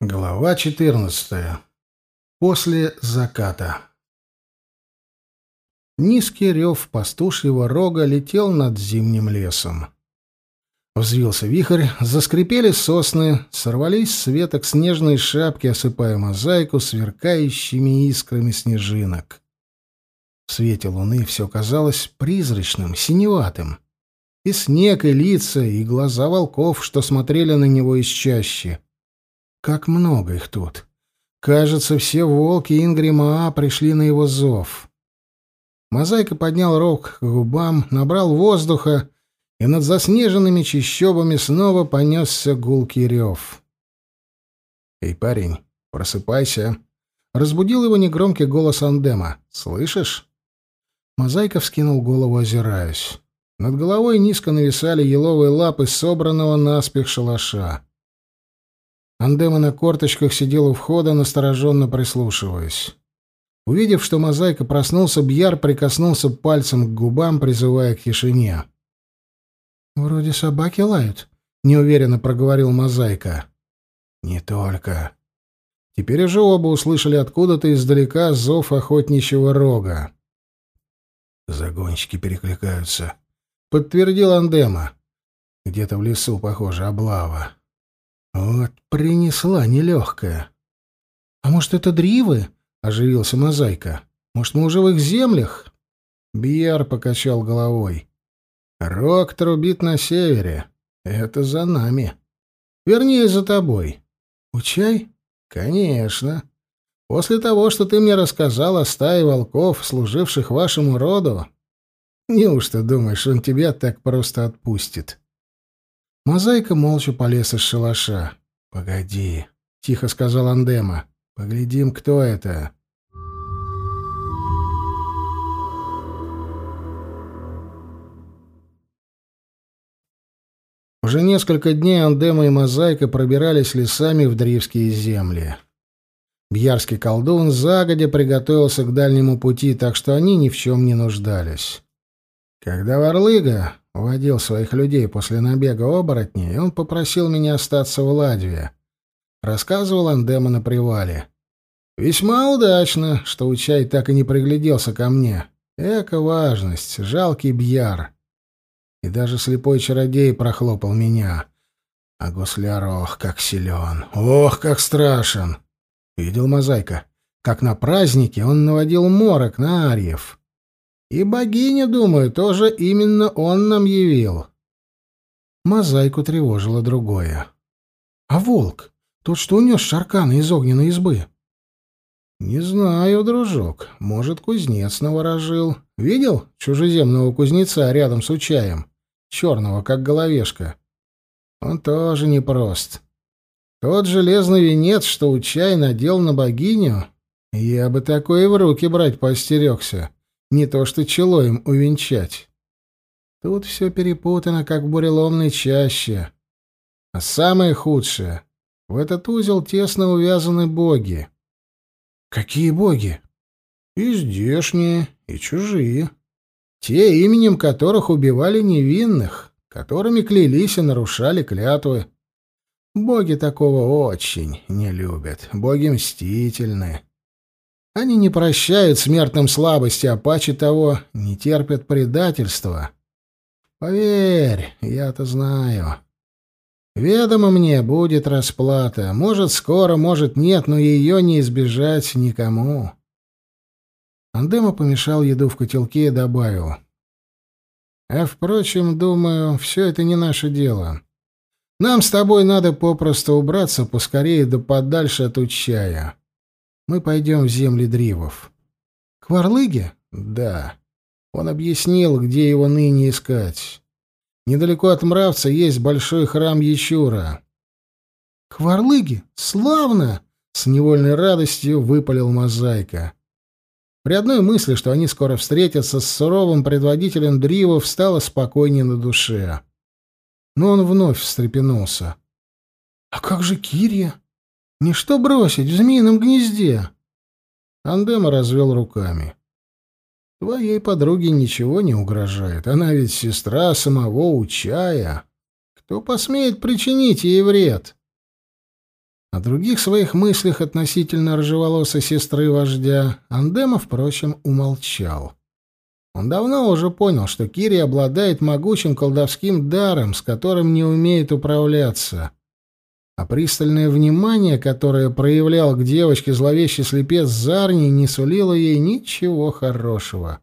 Глава 14. После заката. Низкий рев пастушьего рога летел над зимним лесом. Взвился вихрь, заскрипели сосны, сорвались с веток снежные шапки, осыпая мозаику сверкающими искрами снежинок. В свете луны все казалось призрачным, синеватым. И снег, и лица, и глаза волков, что смотрели на него из чащи — как много их тут. Кажется, все волки Ингрима пришли на его зов. Мозаика поднял рог к губам, набрал воздуха, и над заснеженными чащобами снова понесся гулкий рев. «Эй, парень, просыпайся!» Разбудил его негромкий голос Андема. «Слышишь?» Мозаика вскинул голову, озираясь. Над головой низко нависали еловые лапы собранного наспех шалаша. Андема на корточках сидел у входа, настороженно прислушиваясь. Увидев, что мозаика проснулся, Бьяр прикоснулся пальцем к губам, призывая к тишине. «Вроде собаки лают», — неуверенно проговорил мозаика. «Не только». Теперь уже оба услышали откуда-то издалека зов охотничьего рога. «Загонщики перекликаются», — подтвердил Андема. «Где-то в лесу, похоже, облава». Вот принесла нелегкая. — А может, это дривы? — оживился Мозаика. — Может, мы уже в их землях? Бьяр покачал головой. — Рок трубит на севере. Это за нами. Вернее, за тобой. — Учай? — Конечно. После того, что ты мне рассказал о стае волков, служивших вашему роду, неужто думаешь, он тебя так просто отпустит? — Мозаика молча полез из шалаша. «Погоди», — тихо сказал Андема. «Поглядим, кто это». Уже несколько дней Андема и Мозаика пробирались лесами в Дривские земли. Бьярский колдун загодя приготовился к дальнему пути, так что они ни в чем не нуждались. Когда Варлыга Водил своих людей после набега оборотней, он попросил меня остаться в Ладве. Рассказывал Андема на привале. Весьма удачно, что Учай так и не пригляделся ко мне. Эка важность, жалкий бьяр. И даже слепой чародей прохлопал меня. А гусляр, ох, как силен, ох, как страшен. Видел мозаика, как на празднике он наводил морок на арьев. И богиня, думаю, тоже именно он нам явил. Мозаику тревожило другое. А волк? Тот, что унес Шаркана из огненной избы? Не знаю, дружок. Может, кузнец наворожил. Видел чужеземного кузнеца рядом с Учаем? Черного, как головешка. Он тоже непрост. Тот железный венец, что Учай надел на богиню, я бы такое в руки брать поостерегся. Не то что чело им увенчать. Тут все перепутано, как в буреломной чаще. А самое худшее — в этот узел тесно увязаны боги. Какие боги? И здешние, и чужие. Те, именем которых убивали невинных, которыми клялись и нарушали клятвы. Боги такого очень не любят, боги мстительны. Они не прощают смертным слабости, а паче того не терпят предательства. Поверь, я-то знаю. Ведомо мне, будет расплата. Может, скоро, может, нет, но ее не избежать никому. Андема помешал еду в котелке и добавил. А, впрочем, думаю, все это не наше дело. Нам с тобой надо попросту убраться поскорее да подальше от Учая. Мы пойдем в земли Дривов. К Варлыге? Да. Он объяснил, где его ныне искать. Недалеко от Мравца есть большой храм Ячура. К Варлыге? Славно! С невольной радостью выпалил Мозаика. При одной мысли, что они скоро встретятся с суровым предводителем Дривов, стало спокойнее на душе. Но он вновь встрепенулся. «А как же Кирия?» Ничто бросить в змеином гнезде. Андема развел руками. Твоей подруге ничего не угрожает. Она ведь сестра самого Учая. Кто посмеет причинить ей вред? О других своих мыслях относительно рыжеволосой сестры вождя Андема, впрочем, умолчал. Он давно уже понял, что Кири обладает могучим колдовским даром, с которым не умеет управляться. А пристальное внимание, которое проявлял к девочке зловещий слепец Зарни, не сулило ей ничего хорошего.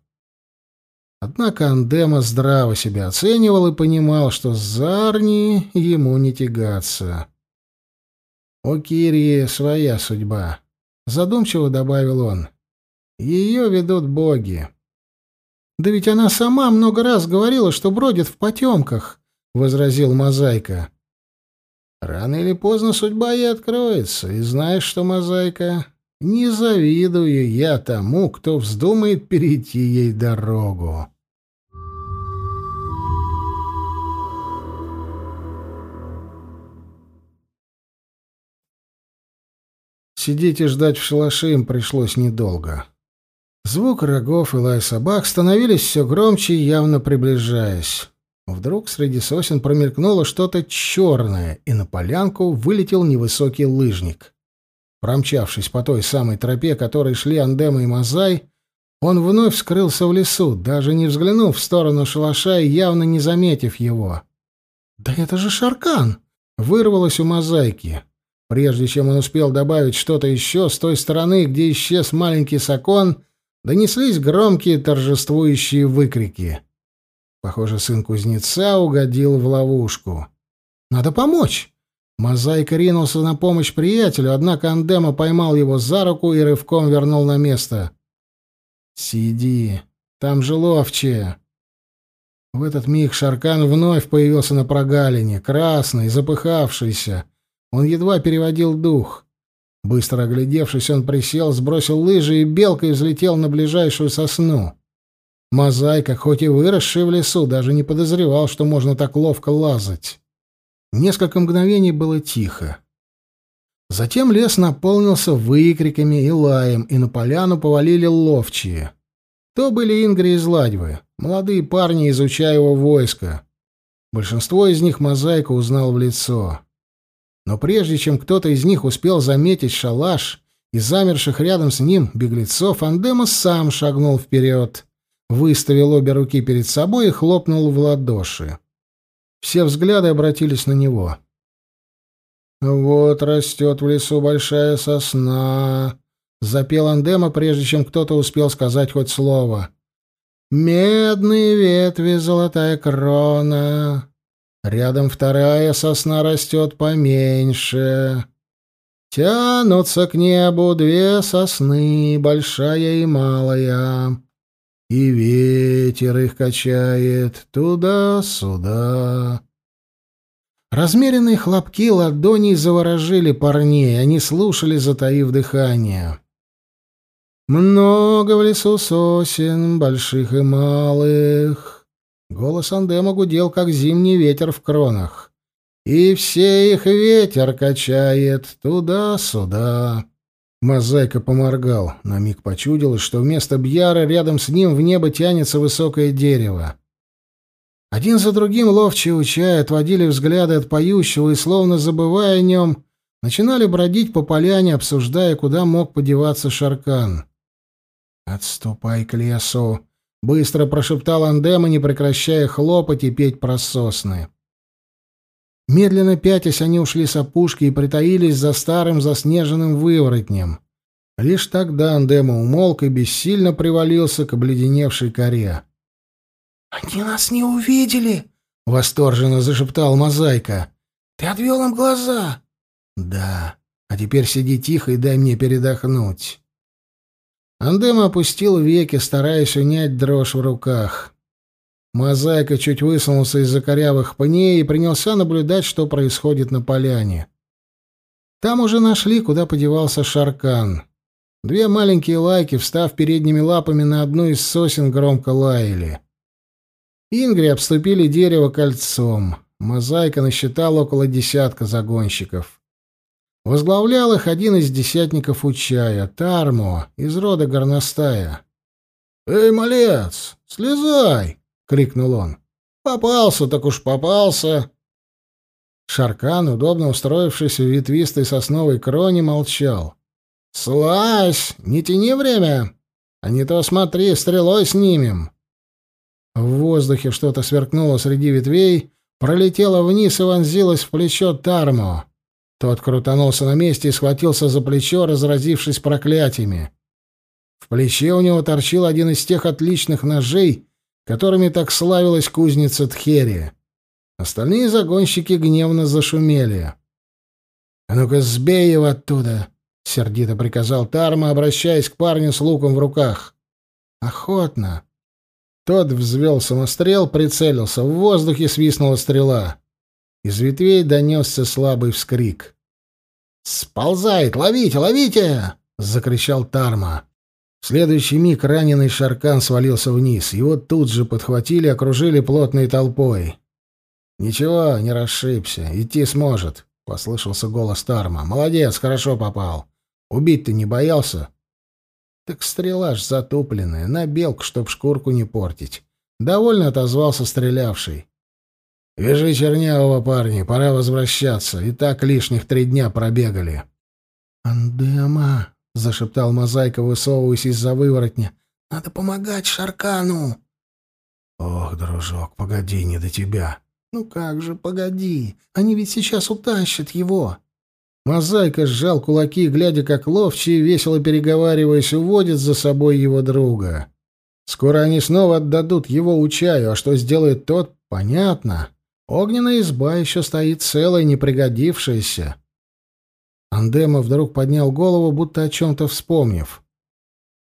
Однако Андема здраво себя оценивал и понимал, что с Зарни ему не тягаться. «У Кирии своя судьба», — задумчиво добавил он. «Ее ведут боги». «Да ведь она сама много раз говорила, что бродит в потемках», — возразил Мозаика. «Рано или поздно судьба ей откроется, и знаешь что, Мозаика, не завидую я тому, кто вздумает перейти ей дорогу». Сидеть и ждать в шалаше им пришлось недолго. Звук рогов и лай собак становились все громче, явно приближаясь. Вдруг среди сосен промелькнуло что-то черное, и на полянку вылетел невысокий лыжник. Промчавшись по той самой тропе, которой шли Андема и Мазай, он вновь скрылся в лесу, даже не взглянув в сторону шалаша и явно не заметив его. «Да это же Шаркан!» — вырвалось у Мозаики. Прежде чем он успел добавить что-то еще, с той стороны, где исчез маленький Сакон, донеслись громкие торжествующие выкрики. Похоже, сын кузнеца угодил в ловушку. «Надо помочь!» Мозаика ринулся на помощь приятелю, однако Андема поймал его за руку и рывком вернул на место. «Сиди, там же ловче!» В этот миг Шаркан вновь появился на прогалине, красный, запыхавшийся, он едва переводил дух. Быстро оглядевшись, он присел, сбросил лыжи и белкой взлетел на ближайшую сосну. Мозаика, хоть и выросший в лесу, даже не подозревал, что можно так ловко лазать. Несколько мгновений было тихо. Затем лес наполнился выкриками и лаем, и на поляну повалили ловчие. То были Ингри и Зладьвы, молодые парни из Учаева войска. Большинство из них Мозаика узнал в лицо. Но прежде чем кто-то из них успел заметить шалаш и замерших рядом с ним беглецов, Андема сам шагнул вперед, выставил обе руки перед собой и хлопнул в ладоши. Все взгляды обратились на него. «Вот растет в лесу большая сосна», — запел Андема, прежде чем кто-то успел сказать хоть слово. «Медные ветви, золотая крона, Рядом вторая сосна растет поменьше. Тянутся к небу две сосны, большая и малая. И ветер их качает туда-сюда. Размеренные хлопки ладоней заворожили парней, они слушали, затаив дыхание. Много в лесу сосен, больших и малых. Голос Андема гудел, как зимний ветер в кронах. «И все их ветер качает туда-сюда». Мозаика поморгал. На миг почудилось, что вместо Бьяра рядом с ним в небо тянется высокое дерево. Один за другим ловчие учая отводили взгляды от поющего и, словно забывая о нем, начинали бродить по поляне, обсуждая, куда мог подеваться Шаркан. «Отступай к лесу!» Быстро прошептал Андема, не прекращая хлопать и петь про сосны. Медленно пятясь, они ушли с опушки и притаились за старым заснеженным выворотнем. Лишь тогда Андема умолк и бессильно привалился к обледеневшей коре. «Они нас не увидели!» — восторженно зашептал Мозаика. «Ты отвел им глаза!» «Да. А теперь сиди тихо и дай мне передохнуть». Андема опустил веки, стараясь унять дрожь в руках. Мозаика чуть высунулся из-за корявых пней и принялся наблюдать, что происходит на поляне. Там уже нашли, куда подевался Шаркан. Две маленькие лайки, встав передними лапами на одну из сосен, громко лаяли. Ингри обступили дерево кольцом. Мозаика насчитал около десятка загонщиков. Возглавлял их один из десятников Учая, Тармо, из рода горностая. «Эй, малец, слезай!» — крикнул он. «Попался, так уж попался!» Шаркан, удобно устроившись в ветвистой сосновой кроне, молчал. «Слазь! Не тяни время! А не то смотри, стрелой снимем!» В воздухе что-то сверкнуло среди ветвей, пролетело вниз и вонзилось в плечо Тармо. Тот крутанулся на месте и схватился за плечо, разразившись проклятиями. В плече у него торчил один из тех отличных ножей, которыми так славилась кузница Тхери. Остальные загонщики гневно зашумели. «А ну-ка, сбей его оттуда!» — сердито приказал Тарма, обращаясь к парню с луком в руках. «Охотно!» Тот взвел самострел, прицелился. В воздухе свистнула стрела. Из ветвей донесся слабый вскрик. «Сползает! Ловите! Ловите!» — закричал Тарма. В следующий миг раненый Шаркан свалился вниз. Его тут же подхватили окружили плотной толпой. «Ничего, не расшибся. Идти сможет», — послышался голос Тарма. «Молодец, хорошо попал. Убить ты не боялся?» «Так стрела ж затупленная, на белку, чтоб шкурку не портить». Довольно отозвался стрелявший. «Вяжи чернявого, парни, пора возвращаться. И так лишних три дня пробегали». «Андема», — зашептал Мозаика, высовываясь из-за выворотня. «Надо помогать Шаркану». «Ох, дружок, погоди, не до тебя», «Ну как же, погоди, они ведь сейчас утащат его!» Мозаика сжал кулаки, глядя, как ловчий, весело переговариваясь, уводит за собой его друга. Скоро они снова отдадут его Учаю, а что сделает тот, понятно. Огненная изба еще стоит целая, не пригодившаяся. Андема вдруг поднял голову, будто о чем-то вспомнив.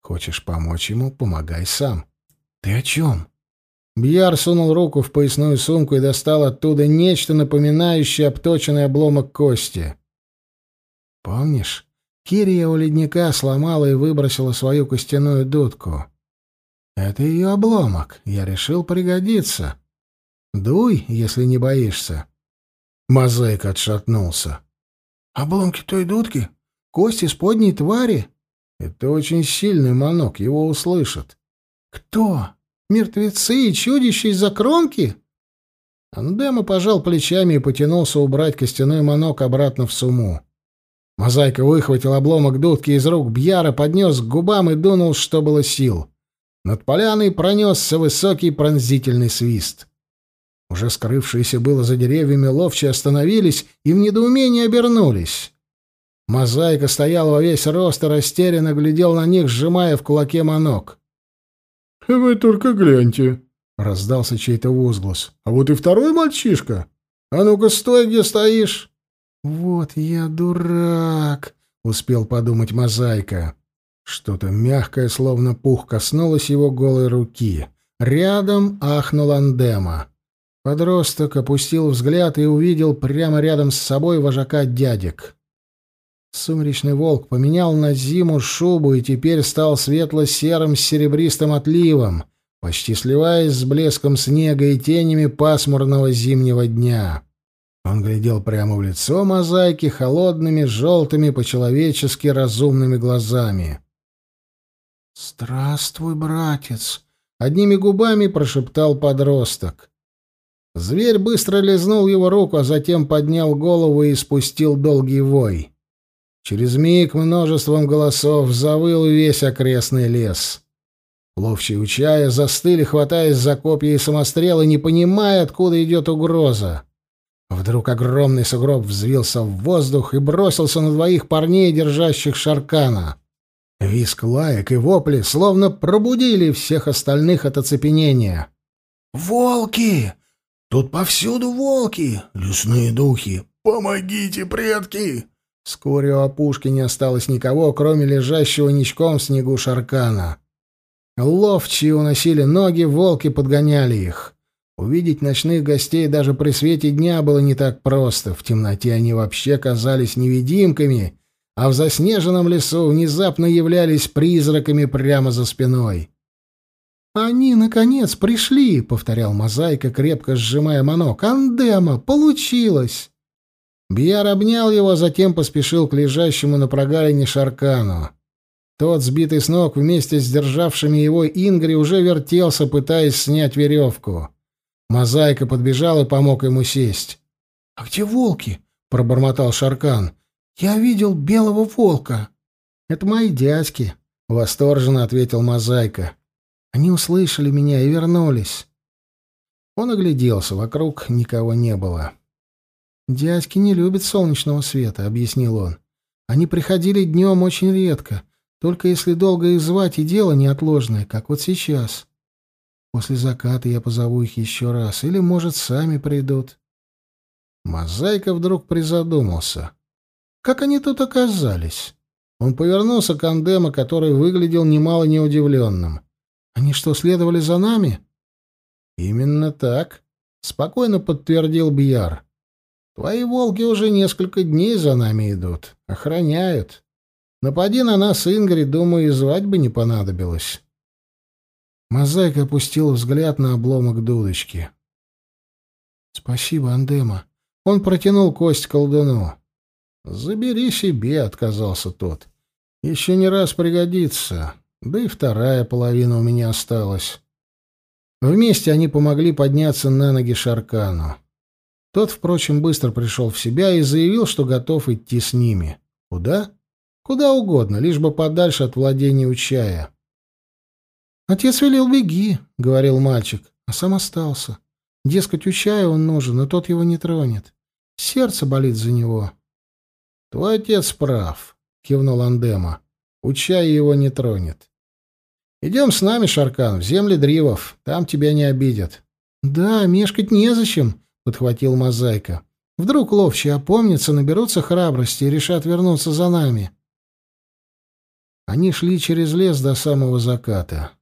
«Хочешь помочь ему? Помогай сам». «Ты о чем?» Бьяр сунул руку в поясную сумку и достал оттуда нечто напоминающее обточенный обломок кости. «Помнишь, Кирия у ледника сломала и выбросила свою костяную дудку? Это ее обломок. Я решил пригодиться. Дуй, если не боишься». Мозаик отшатнулся. «Обломки той дудки? Кость из подней твари?» «Это очень сильный манок, его услышат». «Кто?» Мертвецы и чудища из-за кромки?» Андема пожал плечами и потянулся убрать костяной манок обратно в сумму. Мозаика выхватил обломок дудки из рук Бьяра, поднес к губам и дунул, что было сил. Над поляной пронесся высокий пронзительный свист. Уже скрывшиеся было за деревьями ловчие остановились и в недоумении обернулись. Мозаика стоял во весь рост и растерянно глядел на них, сжимая в кулаке манок. «Вы только гляньте!» — раздался чей-то возглас. «А вот и второй мальчишка! А ну-ка, стой, где стоишь!» «Вот я дурак!» — успел подумать Мозаика. Что-то мягкое, словно пух, коснулось его голой руки. Рядом ахнул Андема. Подросток опустил взгляд и увидел прямо рядом с собой вожака дядек. Сумеречный волк поменял на зиму шубу и теперь стал светло-серым с серебристым отливом, почти сливаясь с блеском снега и тенями пасмурного зимнего дня. Он глядел прямо в лицо мозаики холодными, желтыми, по-человечески разумными глазами. «Здравствуй, братец!» — одними губами прошептал подросток. Зверь быстро лизнул его руку, а затем поднял голову и спустил долгий вой. Через миг множеством голосов завыл весь окрестный лес. Ловчие учая застыли, хватаясь за копья и самострелы, не понимая, откуда идет угроза. Вдруг огромный сугроб взвился в воздух и бросился на двоих парней, держащих шаркана. Виск лаек и вопли словно пробудили всех остальных от оцепенения. «Волки! Тут повсюду волки! Лесные духи! Помогите, предки!» Вскоре у опушки не осталось никого, кроме лежащего ничком в снегу шаркана. Ловчие уносили ноги, волки подгоняли их. Увидеть ночных гостей даже при свете дня было не так просто. В темноте они вообще казались невидимками, а в заснеженном лесу внезапно являлись призраками прямо за спиной. «Они, наконец, пришли!» — повторял Мозаика, крепко сжимая манок. «Андема! Получилось!» Бьяр обнял его, а затем поспешил к лежащему на прогалине Шаркану. Тот, сбитый с ног вместе с державшими его Ингри, уже вертелся, пытаясь снять веревку. Мозаика подбежал и помог ему сесть. «А где волки?» — пробормотал Шаркан. «Я видел белого волка». «Это мои дядьки», — восторженно ответил Мозаика. «Они услышали меня и вернулись». Он огляделся, вокруг никого не было. «Дядьки не любят солнечного света», — объяснил он. «Они приходили днем очень редко, только если долго их звать и дело неотложное, как вот сейчас. После заката я позову их еще раз, или, может, сами придут». Мозаика вдруг призадумался. «Как они тут оказались?» Он повернулся к Андема, который выглядел немало неудивленным. «Они что, следовали за нами?» «Именно так», — спокойно подтвердил Бьяр. «Твои волки уже несколько дней за нами идут, охраняют. Напади на нас, Ингрид, думаю, и звать бы не понадобилось». Мозаика опустил взгляд на обломок дудочки. «Спасибо, Андема». Он протянул кость колдуну. «Забери себе», — отказался тот. «Еще не раз пригодится. Да и вторая половина у меня осталась». Вместе они помогли подняться на ноги Шаркану. Тот, впрочем, быстро пришел в себя и заявил, что готов идти с ними. Куда? Куда угодно, лишь бы подальше от владения Учая. «Отец велел беги», — говорил мальчик, а сам остался. Дескать, Учаю он нужен, но тот его не тронет. Сердце болит за него. «Твой отец прав», — кивнул Андема. «Учай его не тронет. Идем с нами, Шаркан, в земли Дривов. Там тебя не обидят». «Да, мешкать незачем», — подхватил Мозаика. «Вдруг ловчие опомнятся, наберутся храбрости и решат вернуться за нами». Они шли через лес до самого заката.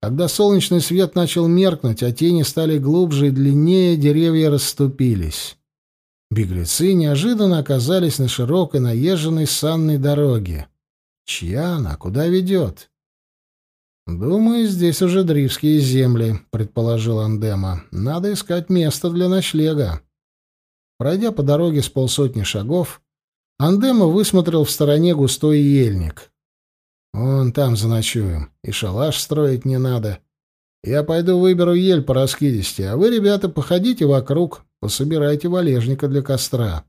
Когда солнечный свет начал меркнуть, а тени стали глубже и длиннее, деревья расступились. Беглецы неожиданно оказались на широкой наезженной санной дороге. Чья она? Куда ведет? «Думаю, здесь уже дривские земли», — предположил Андема. «Надо искать место для ночлега». Пройдя по дороге с полсотни шагов, Андема высмотрел в стороне густой ельник. «Вон там заночуем, и шалаш строить не надо. Я пойду выберу ель по раскидисти, а вы, ребята, походите вокруг, пособирайте валежника для костра».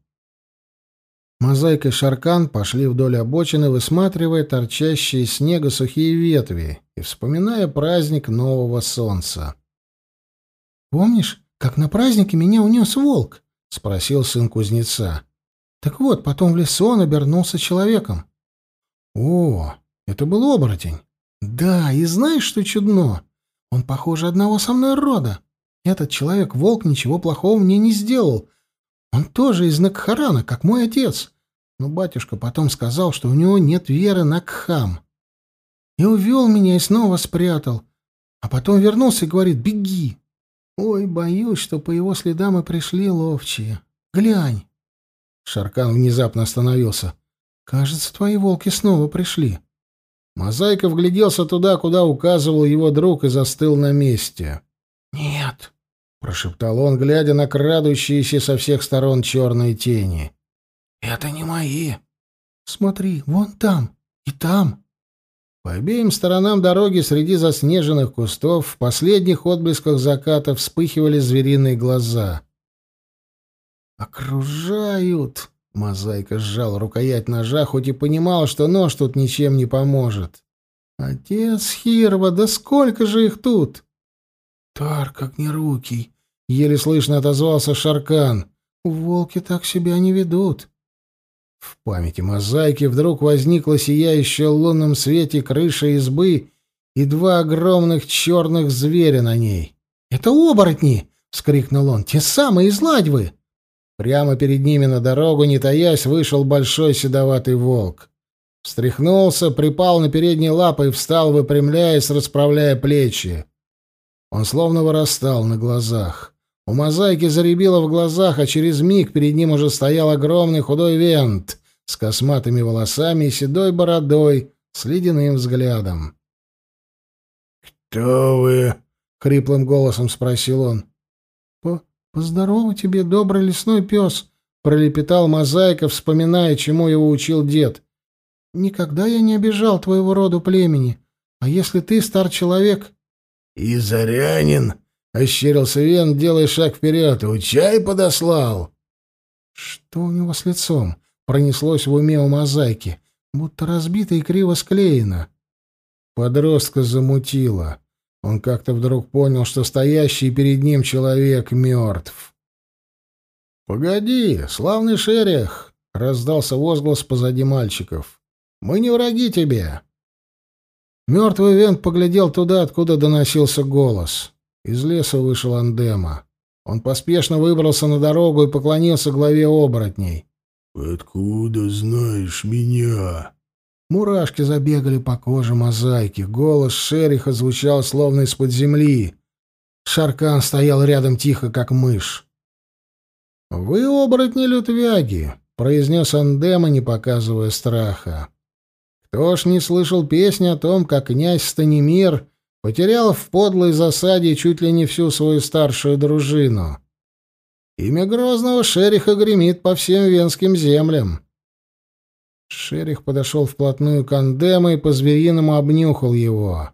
Мозаика и Шаркан пошли вдоль обочины, высматривая торчащие снега сухие ветви и вспоминая праздник нового солнца. «Помнишь, как на празднике меня унес волк?» — спросил сын кузнеца. «Так вот, потом в лесу он обернулся человеком». «О, это был оборотень». «Да, и знаешь, что чудно? Он похоже одного со мной рода. Этот человек-волк ничего плохого мне не сделал. Он тоже из Накхарана, как мой отец. Но батюшка потом сказал, что у него нет веры на Кхам. И увел меня и снова спрятал. А потом вернулся и говорит «беги». Ой, боюсь, что по его следам и пришли ловчие. Глянь. Шаркан внезапно остановился. Кажется, твои волки снова пришли. Мозаика вгляделся туда, куда указывал его друг, и застыл на месте. «Нет», — прошептал он, глядя на крадущиеся со всех сторон черные тени. «Это не мои». «Смотри, вон там и там». По обеим сторонам дороги среди заснеженных кустов в последних отблесках заката вспыхивали звериные глаза. «Окружают!» Мозаика сжал рукоять ножа, хоть и понимал, что нож тут ничем не поможет. «Отец Хирва, да сколько же их тут?» «Тар, как не руки!» — еле слышно отозвался Шаркан. «Волки так себя не ведут». В памяти мозаики вдруг возникла сияющая в лунном свете крыша избы и два огромных черных зверя на ней. «Это оборотни!» — вскрикнул он. «Те самые из Ладьвы!» Прямо перед ними на дорогу, не таясь, вышел большой седоватый волк. Встряхнулся, припал на передние лапы и встал, выпрямляясь, расправляя плечи. Он словно вырастал на глазах. У мозаики заребило в глазах, а через миг перед ним уже стоял огромный худой вент с косматыми волосами и седой бородой, с ледяным взглядом. «Кто вы?» — хриплым голосом спросил он. «По «Поздорово тебе, добрый лесной пес!» — пролепетал мозаика, вспоминая, чему его учил дед. «Никогда я не обижал твоего роду племени. А если ты стар человек...» «И зарянин!» — ощерился Вен, делая шаг вперед. «Учай подослал!» Что у него с лицом? Пронеслось в уме у мозаики, будто разбито и криво склеено. Подростка замутило. Он как-то вдруг понял, что стоящий перед ним человек мертв. «Погоди, славный шерих!» — раздался возглас позади мальчиков. «Мы не враги тебе!» Мертвый Вент поглядел туда, откуда доносился голос. Из леса вышел Андема. Он поспешно выбрался на дорогу и поклонился главе оборотней. «Откуда знаешь меня?» Мурашки забегали по коже мозаики. Голос шериха звучал словно из-под земли. Шаркан стоял рядом тихо, как мышь. «Вы оборотни лютвяги», — произнес Андема, не показывая страха. «Кто ж не слышал песни о том, как князь Станимир потерял в подлой засаде чуть ли не всю свою старшую дружину?» Имя грозного шериха гремит по всем венским землям. Шерих подошел вплотную к Андему и по-звериному обнюхал его.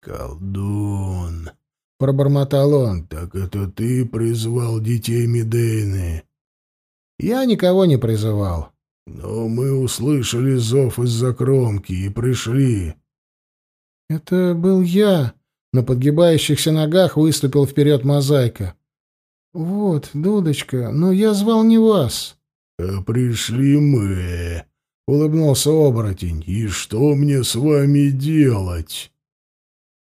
«Колдун!» — пробормотал он. «Так это ты призвал детей Медейны?» «Я никого не призывал». «Но мы услышали зов из-за кромки и пришли». «Это был я», — на подгибающихся ногах выступил вперед мозаика. «Вот, дудочка, но я звал не вас». «А пришли мы», — улыбнулся оборотень. «И что мне с вами делать?»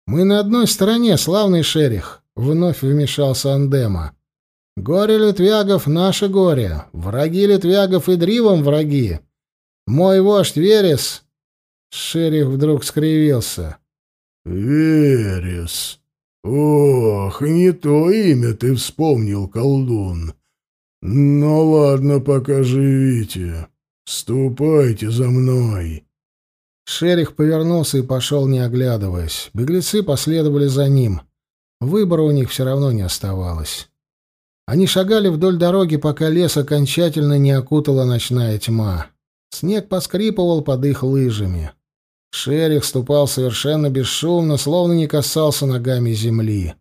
«Мы на одной стороне, славный шерих», — вновь вмешался Андема. «Горе литвягов — наше горе, враги литвягов и дривом враги. Мой вождь Верес...» Шерих вдруг скривился. «Верес! Ох, не то имя ты вспомнил, колдун. «Ну ладно, пока живите. Ступайте за мной». Шерих повернулся и пошел, не оглядываясь. Беглецы последовали за ним. Выбора у них все равно не оставалось. Они шагали вдоль дороги, пока лес окончательно не окутала ночная тьма. Снег поскрипывал под их лыжами. Шерих ступал совершенно бесшумно, словно не касался ногами земли.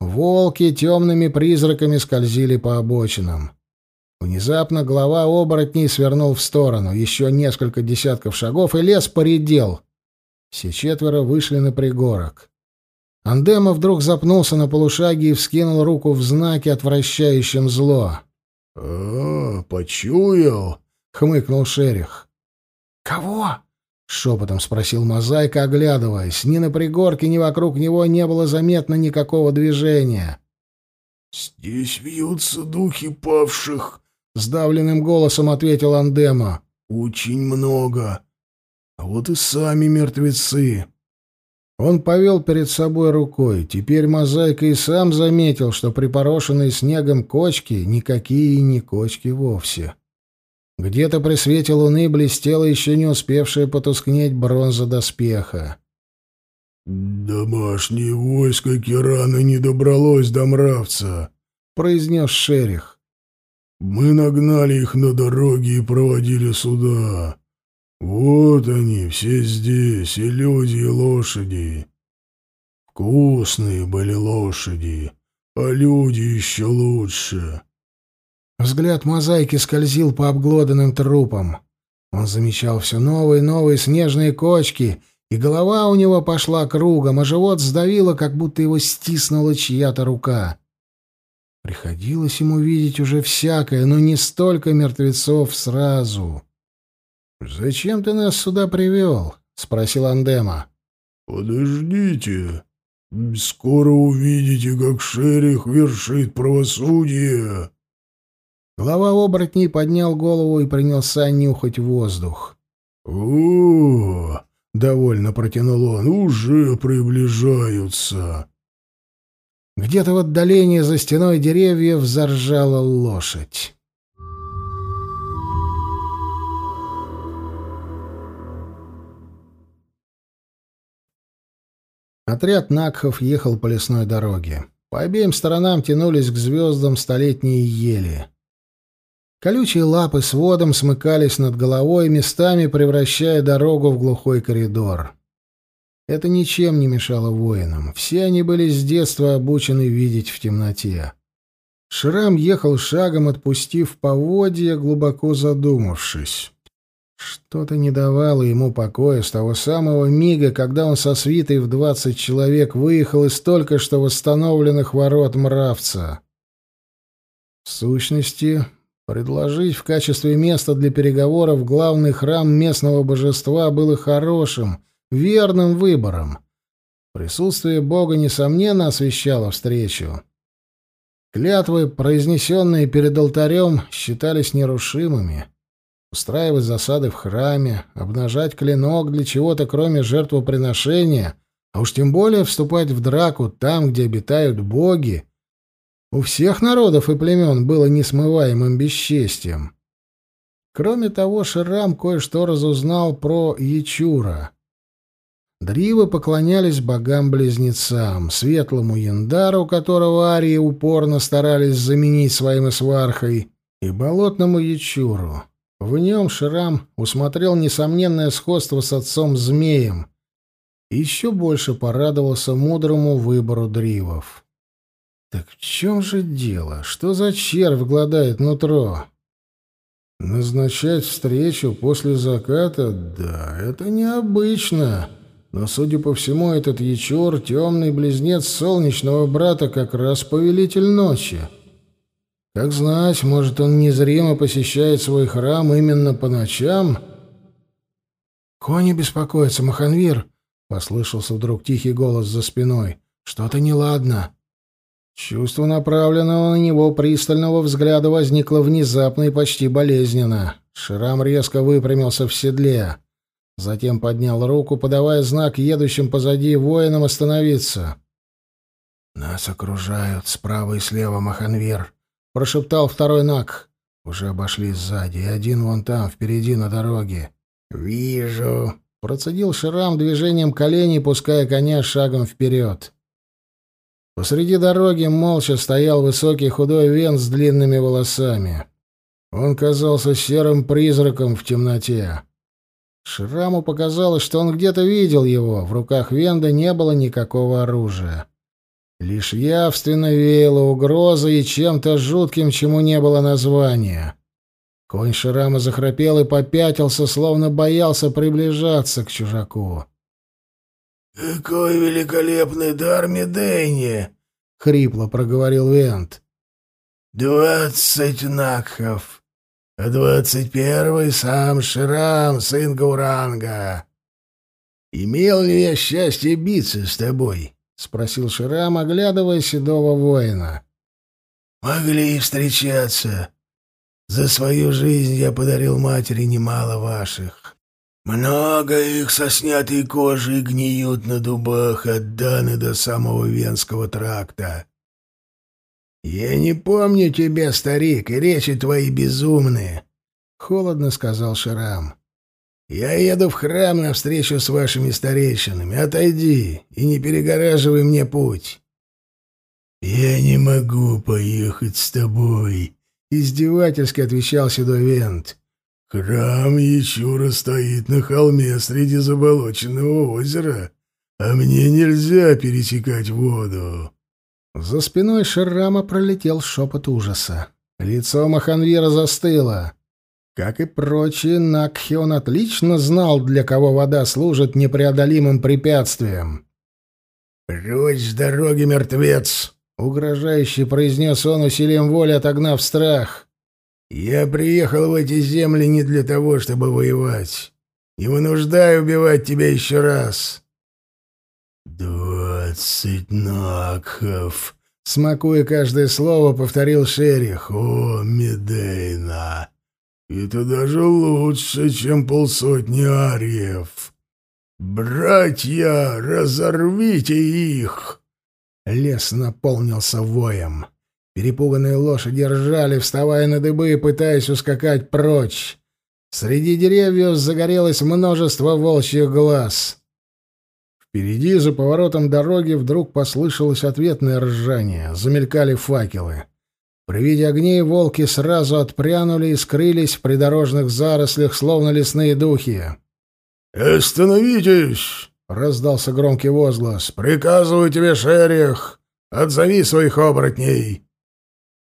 Волки темными призраками скользили по обочинам. Внезапно глава оборотней свернул в сторону. Еще несколько десятков шагов, и лес поредел. Все четверо вышли на пригорок. Андема вдруг запнулся на полушаге и вскинул руку в знаке, отвращающем зло. «А, почуял?» — хмыкнул шерих. «Кого?» — шепотом спросил Мозаика, оглядываясь. Ни на пригорке, ни вокруг него не было заметно никакого движения. «Здесь вьются духи павших», — сдавленным голосом ответил Андема. «Очень много. А вот и сами мертвецы». Он повел перед собой рукой. Теперь Мозаика и сам заметил, что припорошенные снегом кочки никакие не кочки вовсе. Где-то при свете луны блестела еще не успевшая потускнеть бронза доспеха. «Домашнее войско Кирана не добралось до мравца», — произнес Шерих. «Мы нагнали их на дороге и проводили сюда. Вот они, все здесь, и люди, и лошади. Вкусные были лошади, а люди еще лучше. Взгляд мозаики скользил по обглоданным трупам. Он замечал все новые и новые снежные кочки, и голова у него пошла кругом, а живот сдавило, как будто его стиснула чья-то рука. Приходилось ему видеть уже всякое, но не столько мертвецов сразу. «Зачем ты нас сюда привел?» — спросил Андема. «Подождите. Скоро увидите, как шерих вершит правосудие». Глава оборотней поднял голову и принялся нюхать воздух. «О, — довольно протянул он, — уже приближаются». Где-то в отдалении за стеной деревьев заржала лошадь. Отряд Накхов ехал по лесной дороге. По обеим сторонам тянулись к звездам столетние ели. Колючие лапы с водом смыкались над головой, местами превращая дорогу в глухой коридор. Это ничем не мешало воинам. Все они были с детства обучены видеть в темноте. Шрам ехал шагом, отпустив поводья, глубоко задумавшись. Что-то не давало ему покоя с того самого мига, когда он со свитой в двадцать человек выехал из только что восстановленных ворот Мравца. В сущности, предложить в качестве места для переговоров главный храм местного божества было хорошим, верным выбором. Присутствие Бога, несомненно, освещало встречу. Клятвы, произнесенные перед алтарем, считались нерушимыми. Устраивать засады в храме, обнажать клинок для чего-то, кроме жертвоприношения, а уж тем более вступать в драку там, где обитают боги, у всех народов и племен было несмываемым бесчестием. Кроме того, Ширам кое-что разузнал про Ячура. Дривы поклонялись богам-близнецам, светлому Яндару, которого арии упорно старались заменить своим свархой, и болотному Ячуру. В нем Шрам усмотрел несомненное сходство с отцом-змеем и еще больше порадовался мудрому выбору дривов. Так в чем же дело? Что за червь гладает нутро? Назначать встречу после заката? Да, это необычно. Но, судя по всему, этот ячор, темный близнец солнечного брата, как раз повелитель ночи. Как знать, может, он незримо посещает свой храм именно по ночам? «Кони беспокоятся, Маханвир!» — послышался вдруг тихий голос за спиной. «Что-то неладно!» Чувство направленного на него пристального взгляда возникло внезапно и почти болезненно. Шрам резко выпрямился в седле. Затем поднял руку, подавая знак едущим позади воинам остановиться. «Нас окружают справа и слева, Маханвир», прошептал второй Нак. Уже обошли сзади, и один вон там, впереди на дороге. «Вижу», — процедил Шрам движением коленей, пуская коня шагом вперед. Посреди дороги молча стоял высокий худой вен с длинными волосами. Он казался серым призраком в темноте. Шраму показалось, что он где-то видел его. В руках Венда не было никакого оружия. Лишь явственно веяло угрозой и чем-то жутким, чему не было названия. Конь Ширама захрапел и попятился, словно боялся приближаться к чужаку. «Какой великолепный дар Медейни!» — хрипло проговорил Вент. «Двадцать накхов, а двадцать первый сам Ширам, сын Гауранга. Имел ли я счастье биться с тобой?» — спросил Ширам, оглядывая седого воина. «Могли встречаться. За свою жизнь я подарил матери немало ваших. Много их со снятой кожей гниют на дубах от Даны до самого Венского тракта. Я не помню тебя, старик, и речи твои безумные», — холодно сказал Ширам. Я еду в храм на встречу с вашими старейшинами. Отойди и не перегораживай мне путь. Я не могу поехать с тобой, издевательски отвечал седой Вент. Храм Ячура стоит на холме среди заболоченного озера, а мне нельзя пересекать воду. За спиной Шеррама пролетел шепот ужаса. Лицо Маханвира застыло. Как и прочие Накхи, он отлично знал, для кого вода служит непреодолимым препятствием. «Прочь с дороги, мертвец!» — угрожающе произнес он усилием воли, отогнав страх. «Я приехал в эти земли не для того, чтобы воевать. Не вынуждай убивать тебя еще раз». «Двадцать Накхов!» — смакуя каждое слово, повторил Шерих. «О, Медейна!» Это даже лучше, чем полсотни ариев. Братья, разорвите их!» Лес наполнился воем. Перепуганные лошади ржали, вставая на дыбы и пытаясь ускакать прочь. Среди деревьев загорелось множество волчьих глаз. Впереди, за поворотом дороги, вдруг послышалось ответное ржание. Замелькали факелы. При виде огней волки сразу отпрянули и скрылись в придорожных зарослях, словно лесные духи. «Остановитесь!» — раздался громкий возглас. «Приказываю тебе, Шерих, отзови своих оборотней!»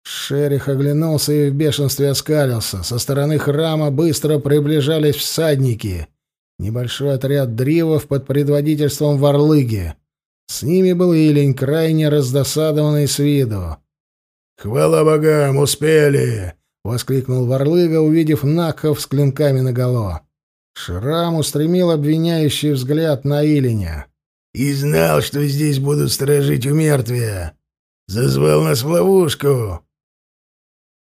Шерих оглянулся и в бешенстве оскалился. Со стороны храма быстро приближались всадники. Небольшой отряд дривов под предводительством Варлыги. С ними был Илень, крайне раздосадованный с виду. «Хвала богам, успели!» — воскликнул Варлыга, увидев Накхов с клинками наголо. Шрам устремил обвиняющий взгляд на Илиня. «И знал, что здесь будут сторожить у мертвия. Зазвал нас в ловушку!»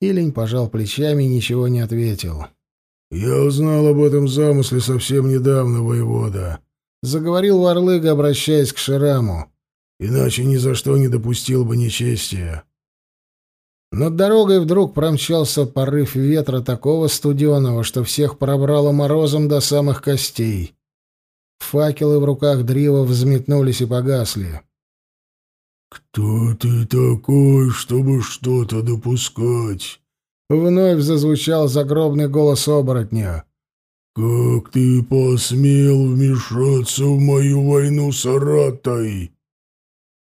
Илень пожал плечами и ничего не ответил. «Я узнал об этом замысле совсем недавно, воевода», — заговорил Варлыга, обращаясь к Шираму. «Иначе ни за что не допустил бы нечестия». Над дорогой вдруг промчался порыв ветра такого студеного, что всех пробрало морозом до самых костей. Факелы в руках Дрива взметнулись и погасли. «Кто ты такой, чтобы что-то допускать?» Вновь зазвучал загробный голос оборотня. «Как ты посмел вмешаться в мою войну с Аратой?»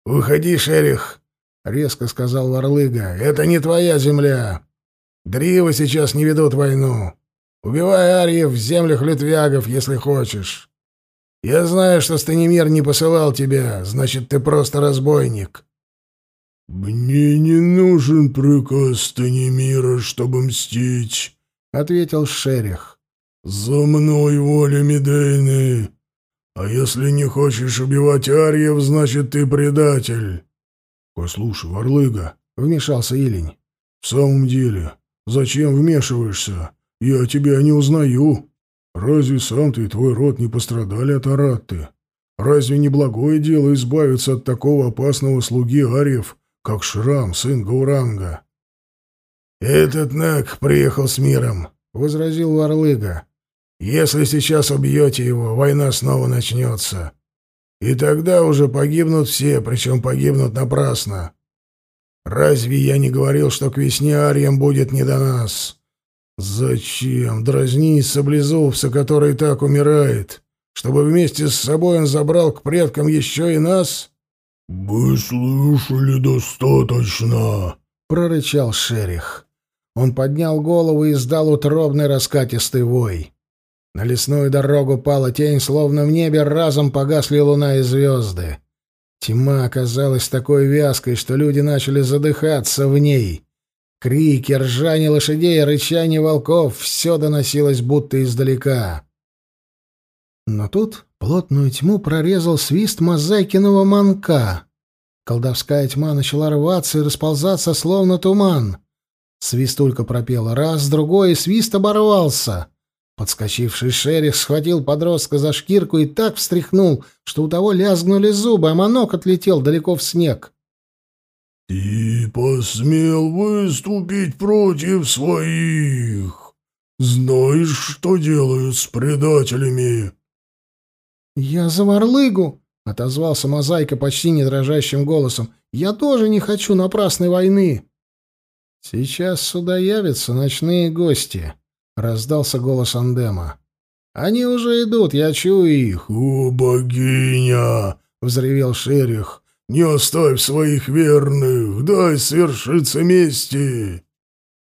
«Уходи, шерих!» — резко сказал Варлыга. «Это не твоя земля. Дривы сейчас не ведут войну. Убивай ариев в землях лютвягов, если хочешь. Я знаю, что Станимир не посылал тебя, значит, ты просто разбойник». «Мне не нужен приказ Станимира, чтобы мстить», — ответил Шерих. «За мной воля Медейны. А если не хочешь убивать Арьев, значит, ты предатель». «Послушай, Варлыга», — вмешался Илень. «В самом деле, зачем вмешиваешься? Я тебя не узнаю». Разве сам ты и твой род не пострадали от Аратты? Разве не благое дело избавиться от такого опасного слуги Ариев, как Шрам, сын Гауранга? «Этот Нак приехал с миром», — возразил Варлыга. «Если сейчас убьете его, война снова начнется. И тогда уже погибнут все, причем погибнут напрасно. Разве я не говорил, что к весне Ариям будет не до нас?» Зачем дразнить саблезубца, который так умирает? Чтобы вместе с собой он забрал к предкам еще и нас? — Вы слышали достаточно, — прорычал Шерих. Он поднял голову и издал утробный раскатистый вой. На лесную дорогу пала тень, словно в небе разом погасли луна и звезды. Тьма оказалась такой вязкой, что люди начали задыхаться в ней. Крики, ржание лошадей, рычание волков — все доносилось будто издалека. Но тут плотную тьму прорезал свист мозаикиного манка. Колдовская тьма начала рваться и расползаться, словно туман. Свистулька пропела раз, другой, и свист оборвался. Подскочивший шерих схватил подростка за шкирку и так встряхнул, что у того лязгнули зубы, а манок отлетел далеко в снег. «Ты посмел выступить против своих? Знаешь, что делают с предателями?» «Я за Варлыгу!» — отозвался Мозаика почти не дрожащим голосом. «Я тоже не хочу напрасной войны!» «Сейчас сюда явятся ночные гости», — раздался голос Андема. «Они уже идут, я чую их». «О, богиня!» — взревел Шерих. Не оставь своих верных, дай свершиться мести!»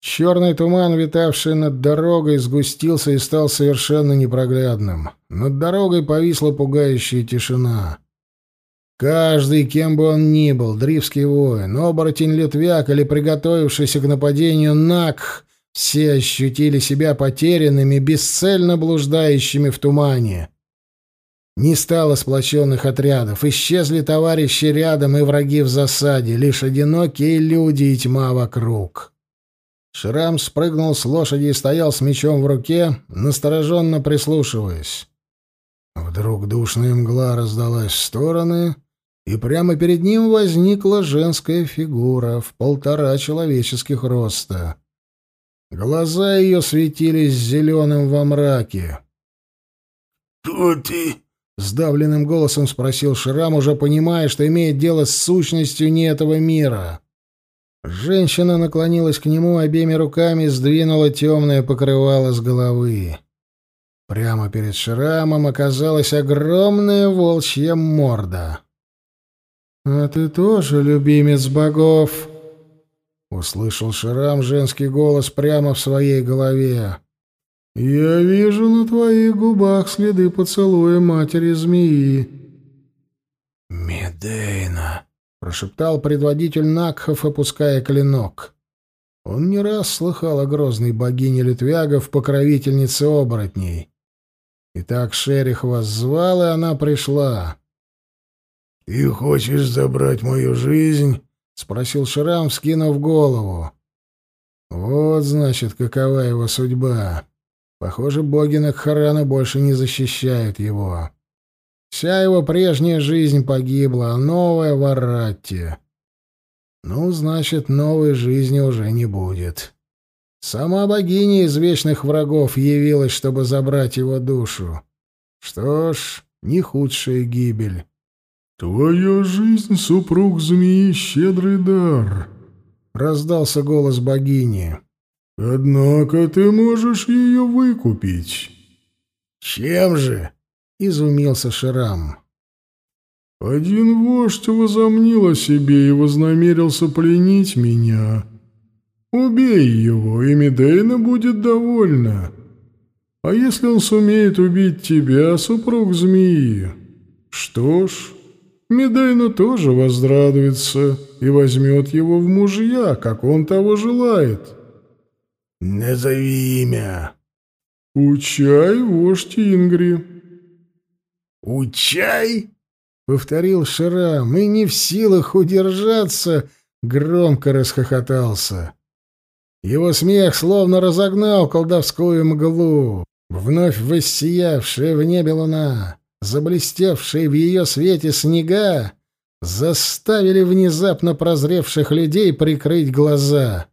Черный туман, витавший над дорогой, сгустился и стал совершенно непроглядным. Над дорогой повисла пугающая тишина. Каждый, кем бы он ни был, дривский воин, оборотень-литвяк или приготовившийся к нападению Накх, все ощутили себя потерянными, бесцельно блуждающими в тумане. Не стало сплоченных отрядов, исчезли товарищи рядом и враги в засаде, лишь одинокие люди и тьма вокруг. Шрам спрыгнул с лошади и стоял с мечом в руке, настороженно прислушиваясь. Вдруг душная мгла раздалась в стороны, и прямо перед ним возникла женская фигура в полтора человеческих роста. Глаза ее светились зеленым во мраке. «Кто ты?» Сдавленным голосом спросил Шрам, уже понимая, что имеет дело с сущностью не этого мира. Женщина наклонилась к нему обеими руками и сдвинула темное покрывало с головы. Прямо перед Шрамом оказалась огромная волчья морда. «А ты тоже любимец богов?» — услышал Ширам женский голос прямо в своей голове. «Я вижу на твоих губах следы поцелуя матери змеи». «Медейна», — прошептал предводитель Накхов, опуская клинок. Он не раз слыхал о грозной богине Литвягов, покровительнице оборотней. Итак, Шерих вас звал, и она пришла. «Ты хочешь забрать мою жизнь?» — спросил Шрам, вскинув голову. «Вот, значит, какова его судьба. Похоже, боги Накхарана больше не защищают его. Вся его прежняя жизнь погибла, а новая в Аратте. Ну, значит, новой жизни уже не будет». Сама богиня из вечных врагов явилась, чтобы забрать его душу. Что ж, не худшая гибель. «Твоя жизнь, супруг змеи, щедрый дар», — раздался голос богини. «Однако ты можешь ее выкупить». «Чем же?» — изумился Ширам. «Один вождь возомнил о себе и вознамерился пленить меня». Убей его, и Медейна будет довольна. А если он сумеет убить тебя, супруг змеи? Что ж, Медейна тоже возрадуется и возьмет его в мужья, как он того желает. Назови имя. Учай, вождь Ингри. Учай? Повторил Шрам и не в силах удержаться, громко расхохотался. Его смех словно разогнал колдовскую мглу. Вновь воссиявшая в небе луна, заблестевшие в ее свете снега, заставили внезапно прозревших людей прикрыть глаза.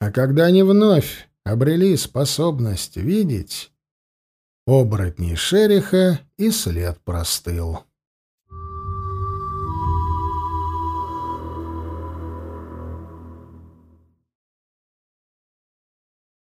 А когда они вновь обрели способность видеть, оборотни шериха и след простыл.